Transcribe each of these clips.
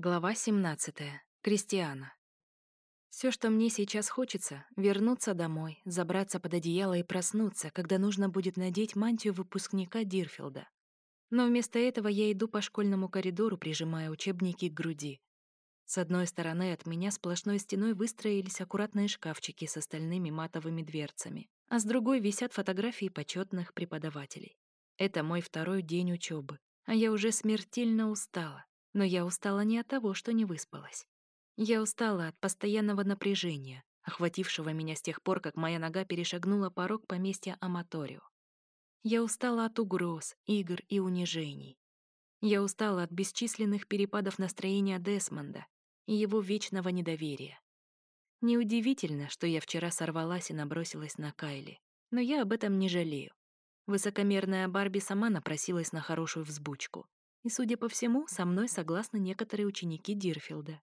Глава 17. Кристиана. Все, что мне сейчас хочется, вернуться домой, забраться под одеяло и проснуться, когда нужно будет надеть мантию выпускника Дирфилда. Но вместо этого я иду по школьному коридору, прижимая учебники к груди. С одной стороны от меня сплошной стеной выстроились аккуратные шкафчики с остальными матовыми дверцами, а с другой висят фотографии почетных преподавателей. Это мой второй день учебы, а я уже смертельно устала. Но я устала не от того, что не выспалась. Я устала от постоянного напряжения, охватившего меня с тех пор, как моя нога перешагнула порог поместья Аматорио. Я устала от угроз, игр и унижений. Я устала от бесчисленных перепадов настроения Десмонда и его вечного недоверия. Неудивительно, что я вчера сорвалась и набросилась на Кайли, но я об этом не жалею. Высокомерная Барби сама напросилась на хорошую взбучку. И, судя по всему, со мной согласны некоторые ученики Дирфилда.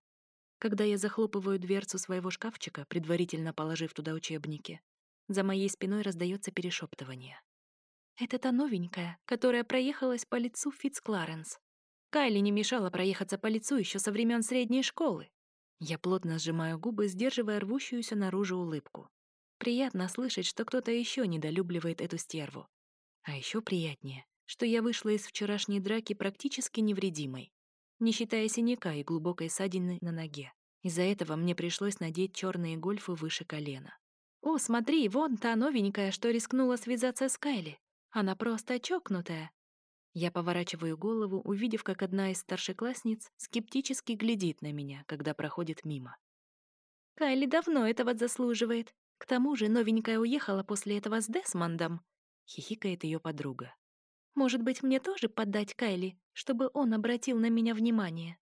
Когда я захлопываю дверцу своего шкафчика, предварительно положив туда учебники, за моей спиной раздается перешептывание. «Это та новенькая, которая проехалась по лицу Фитцкларенс. Кайли не мешала проехаться по лицу еще со времен средней школы». Я плотно сжимаю губы, сдерживая рвущуюся наружу улыбку. Приятно слышать, что кто-то еще недолюбливает эту стерву. А еще приятнее, что я вышла из вчерашней драки практически невредимой, не считая синяка и глубокой ссадины на ноге. Из-за этого мне пришлось надеть черные гольфы выше колена. «О, смотри, вон та новенькая, что рискнула связаться с Кайли. Она просто чокнутая». Я поворачиваю голову, увидев, как одна из старшеклассниц скептически глядит на меня, когда проходит мимо. «Кайли давно этого заслуживает. К тому же новенькая уехала после этого с Десмондом», — хихикает ее подруга. Может быть, мне тоже поддать Кайли, чтобы он обратил на меня внимание?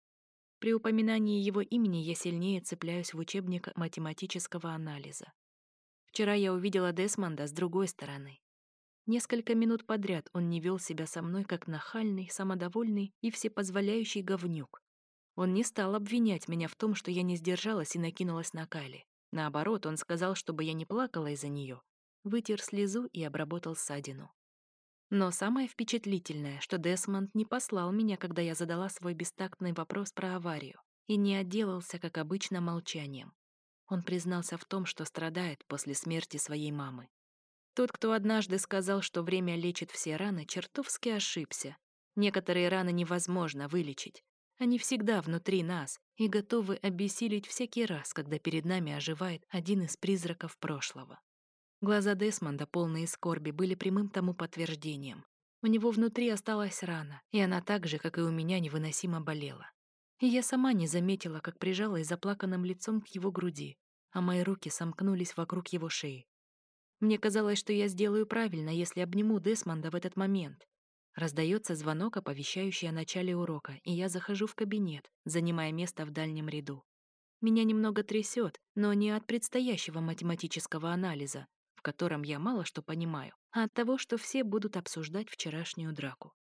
При упоминании его имени я сильнее цепляюсь в учебник математического анализа. Вчера я увидела Десмонда с другой стороны. Несколько минут подряд он не вел себя со мной как нахальный, самодовольный и всепозволяющий говнюк. Он не стал обвинять меня в том, что я не сдержалась и накинулась на Кайли. Наоборот, он сказал, чтобы я не плакала из-за нее, вытер слезу и обработал ссадину. Но самое впечатлительное, что Десмонд не послал меня, когда я задала свой бестактный вопрос про аварию, и не отделался, как обычно, молчанием. Он признался в том, что страдает после смерти своей мамы. Тот, кто однажды сказал, что время лечит все раны, чертовски ошибся. Некоторые раны невозможно вылечить. Они всегда внутри нас и готовы обессилить всякий раз, когда перед нами оживает один из призраков прошлого. Глаза Десмонда, полные скорби, были прямым тому подтверждением. У него внутри осталась рана, и она так же, как и у меня, невыносимо болела. И я сама не заметила, как прижалась заплаканным лицом к его груди, а мои руки сомкнулись вокруг его шеи. Мне казалось, что я сделаю правильно, если обниму Десмонда в этот момент. Раздается звонок, оповещающий о начале урока, и я захожу в кабинет, занимая место в дальнем ряду. Меня немного трясет, но не от предстоящего математического анализа, котором я мало что понимаю, а от того, что все будут обсуждать вчерашнюю драку.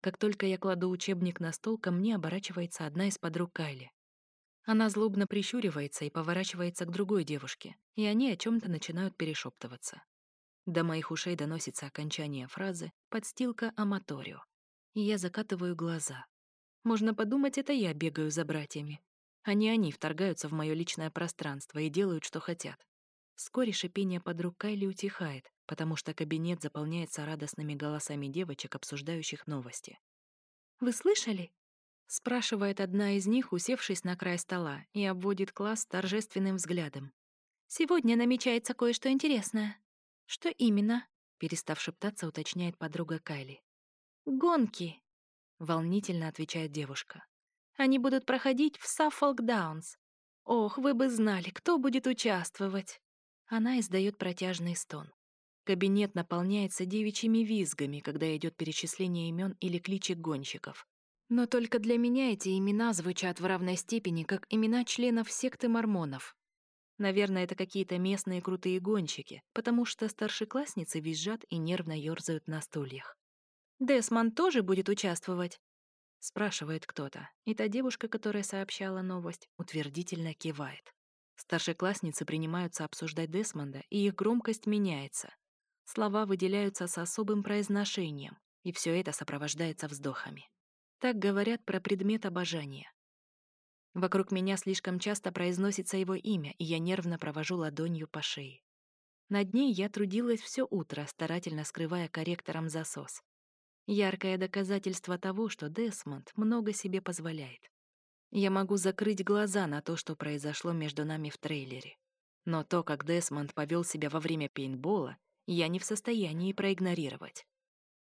Как только я кладу учебник на стол, ко мне оборачивается одна из подруг Кайли. Она злобно прищуривается и поворачивается к другой девушке, и они о чем то начинают перешептываться. До моих ушей доносится окончание фразы «подстилка аматорио», и я закатываю глаза. Можно подумать, это я бегаю за братьями, а не они вторгаются в мое личное пространство и делают, что хотят. Вскоре шипение подруг Кайли утихает, потому что кабинет заполняется радостными голосами девочек, обсуждающих новости. «Вы слышали?» — спрашивает одна из них, усевшись на край стола, и обводит класс торжественным взглядом. «Сегодня намечается кое-что интересное». «Что именно?» — перестав шептаться, уточняет подруга Кайли. «Гонки», — волнительно отвечает девушка. «Они будут проходить в Саффолк Даунс. Ох, вы бы знали, кто будет участвовать!» Она издает протяжный стон. Кабинет наполняется девичьими визгами, когда идет перечисление имен или кличек гонщиков. Но только для меня эти имена звучат в равной степени, как имена членов секты мормонов. Наверное, это какие-то местные крутые гонщики, потому что старшеклассницы визжат и нервно ёрзают на стульях. «Десман тоже будет участвовать?» — спрашивает кто-то, и та девушка, которая сообщала новость, утвердительно кивает. Старшеклассницы принимаются обсуждать Десмонда, и их громкость меняется. Слова выделяются с особым произношением, и все это сопровождается вздохами. Так говорят про предмет обожания. Вокруг меня слишком часто произносится его имя, и я нервно провожу ладонью по шее. Над ней я трудилась все утро, старательно скрывая корректором засос. Яркое доказательство того, что Десмонд много себе позволяет. Я могу закрыть глаза на то, что произошло между нами в трейлере. Но то, как Десмонд повел себя во время пейнтбола, я не в состоянии проигнорировать.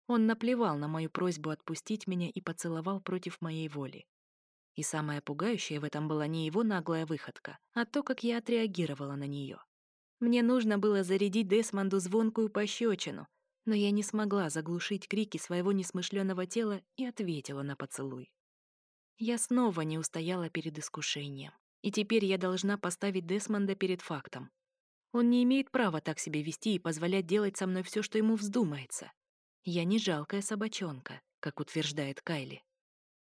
Он наплевал на мою просьбу отпустить меня и поцеловал против моей воли. И самое пугающее в этом была не его наглая выходка, а то, как я отреагировала на нее. Мне нужно было зарядить Десмонду звонкую пощечину, но я не смогла заглушить крики своего несмышленного тела и ответила на поцелуй. Я снова не устояла перед искушением, и теперь я должна поставить Десмонда перед фактом. Он не имеет права так себя вести и позволять делать со мной все, что ему вздумается. Я не жалкая собачонка, как утверждает Кайли.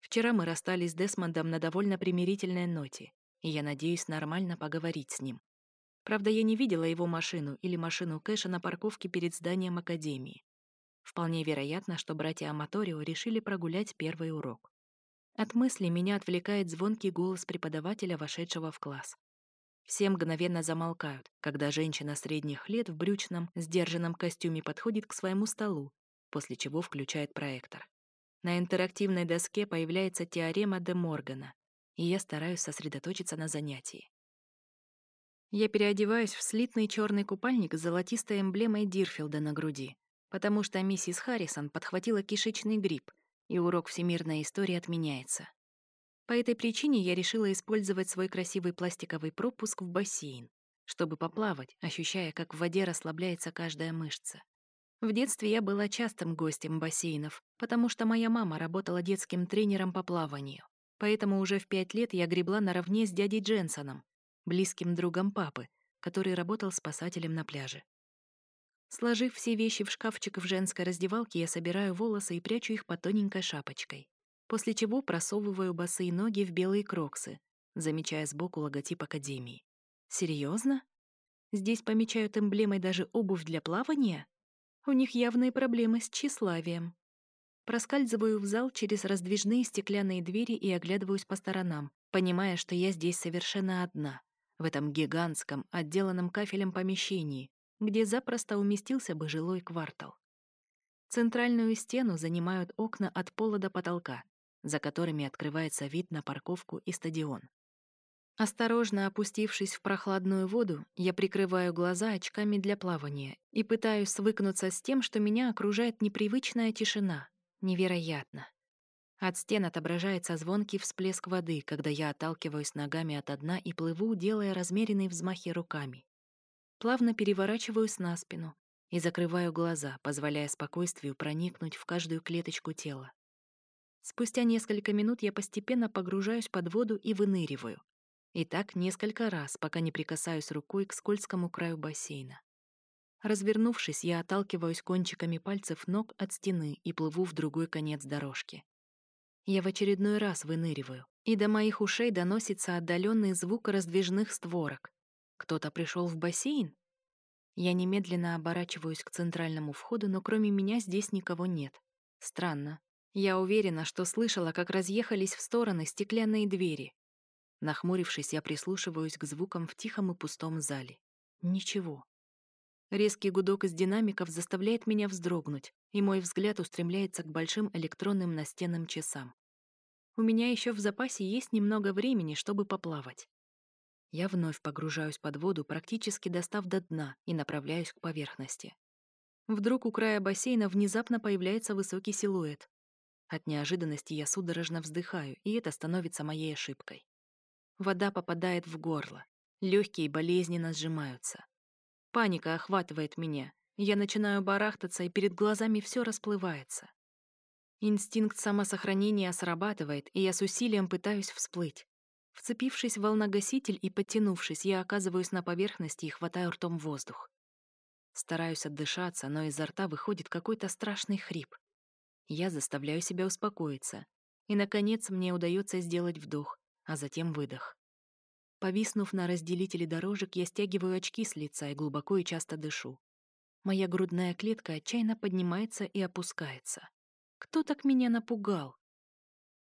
Вчера мы расстались с Десмондом на довольно примирительной ноте, и я надеюсь нормально поговорить с ним. Правда, я не видела его машину или машину Кэша на парковке перед зданием Академии. Вполне вероятно, что братья Аматорио решили прогулять первый урок. От мысли меня отвлекает звонкий голос преподавателя, вошедшего в класс. Все мгновенно замолкают, когда женщина средних лет в брючном, сдержанном костюме подходит к своему столу, после чего включает проектор. На интерактивной доске появляется теорема де Моргана, и я стараюсь сосредоточиться на занятии. Я переодеваюсь в слитный черный купальник с золотистой эмблемой Дирфилда на груди, потому что миссис Харрисон подхватила кишечный грипп, и урок всемирной истории отменяется. По этой причине я решила использовать свой красивый пластиковый пропуск в бассейн, чтобы поплавать, ощущая, как в воде расслабляется каждая мышца. В детстве я была частым гостем бассейнов, потому что моя мама работала детским тренером по плаванию. Поэтому уже в пять лет я гребла наравне с дядей Дженсоном, близким другом папы, который работал спасателем на пляже. Сложив все вещи в шкафчик в женской раздевалке, я собираю волосы и прячу их под тоненькой шапочкой, после чего просовываю босые ноги в белые кроксы, замечая сбоку логотип Академии. Серьезно? Здесь помечают эмблемой даже обувь для плавания? У них явные проблемы с тщеславием. Проскальзываю в зал через раздвижные стеклянные двери и оглядываюсь по сторонам, понимая, что я здесь совершенно одна, в этом гигантском, отделанном кафелем помещении, где запросто уместился бы жилой квартал. Центральную стену занимают окна от пола до потолка, за которыми открывается вид на парковку и стадион. Осторожно опустившись в прохладную воду, я прикрываю глаза очками для плавания и пытаюсь свыкнуться с тем, что меня окружает непривычная тишина. Невероятно. От стен отображается звонкий всплеск воды, когда я отталкиваюсь ногами от дна и плыву, делая размеренные взмахи руками. Плавно переворачиваюсь на спину и закрываю глаза, позволяя спокойствию проникнуть в каждую клеточку тела. Спустя несколько минут я постепенно погружаюсь под воду и выныриваю, и так несколько раз, пока не прикасаюсь рукой к скользкому краю бассейна. Развернувшись, я отталкиваюсь кончиками пальцев ног от стены и плыву в другой конец дорожки. Я в очередной раз выныриваю, и до моих ушей доносится отдаленный звук раздвижных створок. Кто-то пришел в бассейн? Я немедленно оборачиваюсь к центральному входу, но кроме меня здесь никого нет. Странно. Я уверена, что слышала, как разъехались в стороны стеклянные двери, Нахмурившись, я прислушиваюсь к звукам в тихом и пустом зале. Ничего. Резкий гудок из динамиков заставляет меня вздрогнуть, и мой взгляд устремляется к большим электронным настенным часам. У меня еще в запасе есть немного времени, чтобы поплавать. Я вновь погружаюсь под воду, практически достав до дна, и направляюсь к поверхности. Вдруг у края бассейна внезапно появляется высокий силуэт. От неожиданности я судорожно вздыхаю, и это становится моей ошибкой. Вода попадает в горло. Легкие болезненно сжимаются. Паника охватывает меня. Я начинаю барахтаться, и перед глазами все расплывается. Инстинкт самосохранения срабатывает, и я с усилием пытаюсь всплыть. Вцепившись в волногаситель и подтянувшись, я оказываюсь на поверхности и хватаю ртом воздух. Стараюсь отдышаться, но изо рта выходит какой-то страшный хрип. Я заставляю себя успокоиться. И, наконец, мне удается сделать вдох, а затем выдох. Повиснув на разделителе дорожек, я стягиваю очки с лица и глубоко и часто дышу. Моя грудная клетка отчаянно поднимается и опускается. Кто так меня напугал?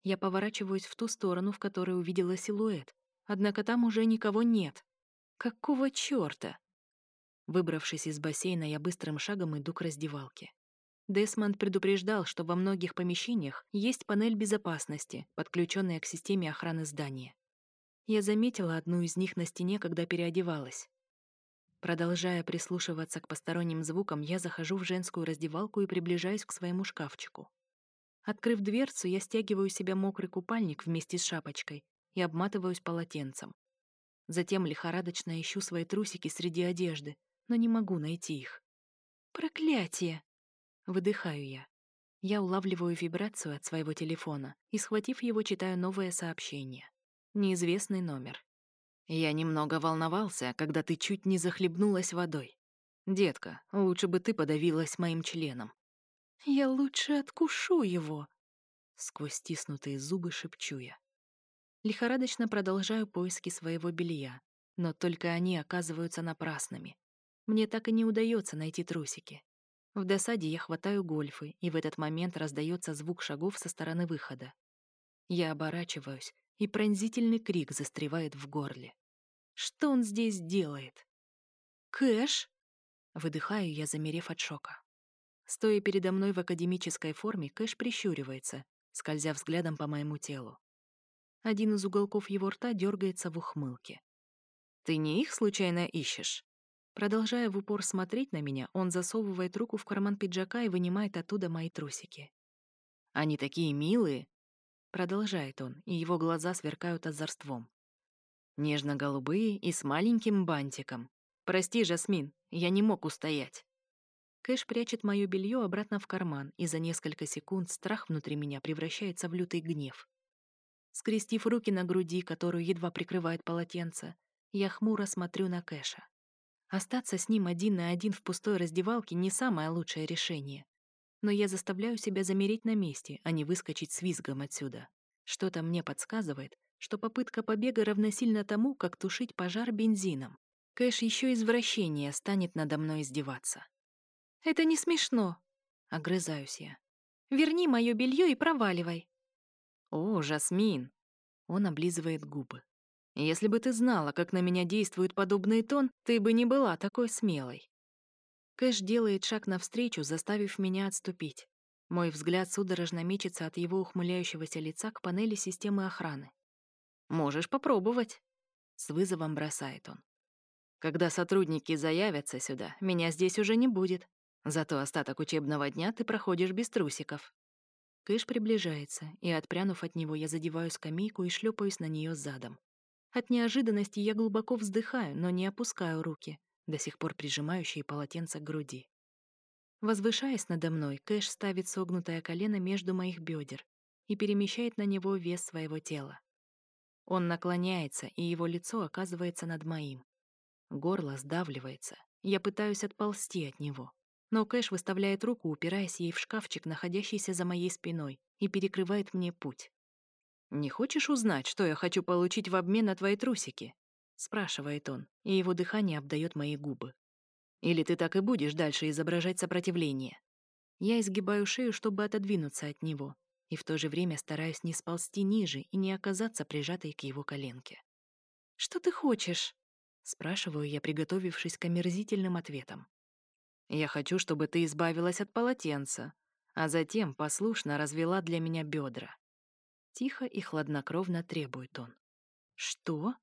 Я поворачиваюсь в ту сторону, в которой увидела силуэт. Однако там уже никого нет. Какого чёрта? Выбравшись из бассейна, я быстрым шагом иду к раздевалке. Десмонд предупреждал, что во многих помещениях есть панель безопасности, подключенная к системе охраны здания. Я заметила одну из них на стене, когда переодевалась. Продолжая прислушиваться к посторонним звукам, я захожу в женскую раздевалку и приближаюсь к своему шкафчику. Открыв дверцу, я стягиваю себе мокрый купальник вместе с шапочкой и обматываюсь полотенцем. Затем лихорадочно ищу свои трусики среди одежды, но не могу найти их. Проклятие! Выдыхаю я. Я улавливаю вибрацию от своего телефона и, схватив его, читаю новое сообщение. Неизвестный номер. Я немного волновался, когда ты чуть не захлебнулась водой. Детка, лучше бы ты подавилась моим членом. Я лучше откушу его. Сквозь стиснутые зубы шепчу я. Лихорадочно продолжаю поиски своего белья, но только они оказываются напрасными. Мне так и не удается найти трусики. В досаде я хватаю гольфы, и в этот момент раздается звук шагов со стороны выхода. Я оборачиваюсь, и пронзительный крик застревает в горле. Что он здесь делает? «Кэш?» Выдыхаю я, замерев от шока. Стоя передо мной в академической форме, Кэш прищуривается, скользя взглядом по моему телу. Один из уголков его рта дергается в ухмылке. «Ты не их случайно ищешь?» Продолжая в упор смотреть на меня, он засовывает руку в карман пиджака и вынимает оттуда мои трусики. «Они такие милые!» Продолжает он, и его глаза сверкают озорством. Нежно-голубые и с маленьким бантиком. «Прости, Жасмин, я не мог устоять». Кэш прячет мое белье обратно в карман, и за несколько секунд страх внутри меня превращается в лютый гнев. Скрестив руки на груди, которую едва прикрывает полотенце, я хмуро смотрю на Кэша. Остаться с ним один на один в пустой раздевалке не самое лучшее решение. Но я заставляю себя замереть на месте, а не выскочить с визгом отсюда. Что-то мне подсказывает, что попытка побега равносильна тому, как тушить пожар бензином. Кэш еще извращение станет надо мной издеваться. «Это не смешно», — огрызаюсь я. «Верни мое белье и проваливай». «О, Жасмин!» Он облизывает губы. Если бы ты знала, как на меня действует подобный тон, ты бы не была такой смелой. Кэш делает шаг навстречу, заставив меня отступить. Мой взгляд судорожно мечется от его ухмыляющегося лица к панели системы охраны. «Можешь попробовать», — с вызовом бросает он. «Когда сотрудники заявятся сюда, меня здесь уже не будет. Зато остаток учебного дня ты проходишь без трусиков». Кэш приближается, и, отпрянув от него, я задеваю скамейку и шлепаюсь на нее задом. От неожиданности я глубоко вздыхаю, но не опускаю руки, до сих пор прижимающие полотенце к груди. Возвышаясь надо мной, Кэш ставит согнутое колено между моих бедер и перемещает на него вес своего тела. Он наклоняется, и его лицо оказывается над моим. Горло сдавливается. Я пытаюсь отползти от него. Но Кэш выставляет руку, упираясь ей в шкафчик, находящийся за моей спиной, и перекрывает мне путь. «Не хочешь узнать, что я хочу получить в обмен на твои трусики?» — спрашивает он, и его дыхание обдает мои губы. «Или ты так и будешь дальше изображать сопротивление?» Я изгибаю шею, чтобы отодвинуться от него, и в то же время стараюсь не сползти ниже и не оказаться прижатой к его коленке. «Что ты хочешь?» — спрашиваю я, приготовившись к омерзительным ответам. «Я хочу, чтобы ты избавилась от полотенца, а затем послушно развела для меня бедра. Тихо и хладнокровно требует он. Что?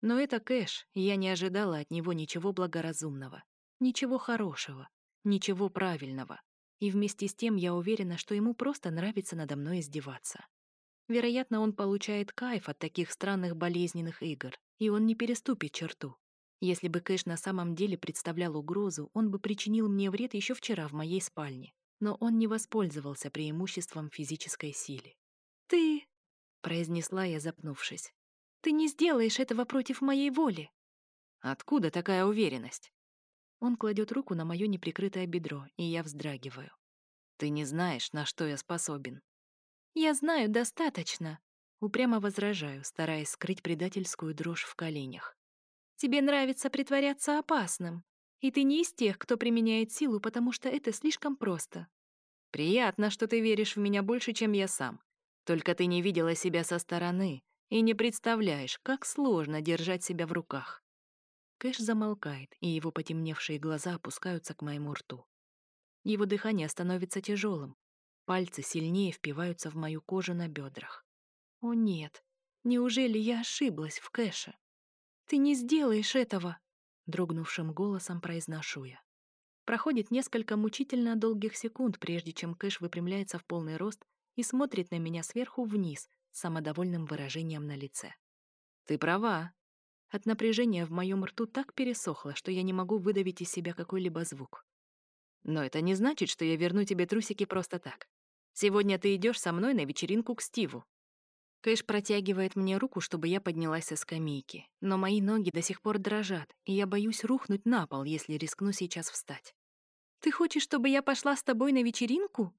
Но это Кэш, я не ожидала от него ничего благоразумного, ничего хорошего, ничего правильного. И вместе с тем я уверена, что ему просто нравится надо мной издеваться. Вероятно, он получает кайф от таких странных болезненных игр, и он не переступит черту. Если бы Кэш на самом деле представлял угрозу, он бы причинил мне вред еще вчера в моей спальне. Но он не воспользовался преимуществом физической силы. «Ты...» — произнесла я, запнувшись. «Ты не сделаешь этого против моей воли!» «Откуда такая уверенность?» Он кладет руку на мое неприкрытое бедро, и я вздрагиваю. «Ты не знаешь, на что я способен». «Я знаю достаточно», — упрямо возражаю, стараясь скрыть предательскую дрожь в коленях. «Тебе нравится притворяться опасным, и ты не из тех, кто применяет силу, потому что это слишком просто». «Приятно, что ты веришь в меня больше, чем я сам. Только ты не видела себя со стороны и не представляешь, как сложно держать себя в руках. Кэш замолкает, и его потемневшие глаза опускаются к моему рту. Его дыхание становится тяжелым. Пальцы сильнее впиваются в мою кожу на бедрах. О нет, неужели я ошиблась в Кэше? Ты не сделаешь этого, дрогнувшим голосом произношу я. Проходит несколько мучительно долгих секунд, прежде чем Кэш выпрямляется в полный рост и смотрит на меня сверху вниз с самодовольным выражением на лице. «Ты права». От напряжения в моем рту так пересохло, что я не могу выдавить из себя какой-либо звук. Но это не значит, что я верну тебе трусики просто так. Сегодня ты идешь со мной на вечеринку к Стиву. Кэш протягивает мне руку, чтобы я поднялась со скамейки, но мои ноги до сих пор дрожат, и я боюсь рухнуть на пол, если рискну сейчас встать. «Ты хочешь, чтобы я пошла с тобой на вечеринку?»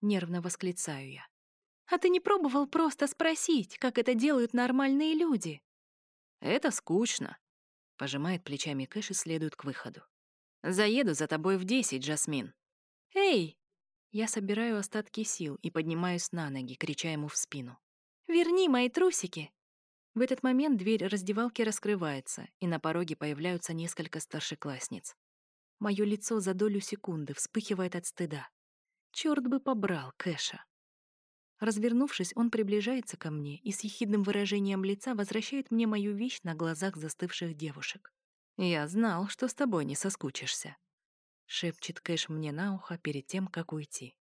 Нервно восклицаю я. «А ты не пробовал просто спросить, как это делают нормальные люди?» «Это скучно», — пожимает плечами Кэш и следует к выходу. «Заеду за тобой в десять, Джасмин». «Эй!» Я собираю остатки сил и поднимаюсь на ноги, крича ему в спину. «Верни мои трусики!» В этот момент дверь раздевалки раскрывается, и на пороге появляются несколько старшеклассниц. Мое лицо за долю секунды вспыхивает от стыда. Черт бы побрал Кэша. Развернувшись, он приближается ко мне и с ехидным выражением лица возвращает мне мою вещь на глазах застывших девушек. «Я знал, что с тобой не соскучишься», — шепчет Кэш мне на ухо перед тем, как уйти.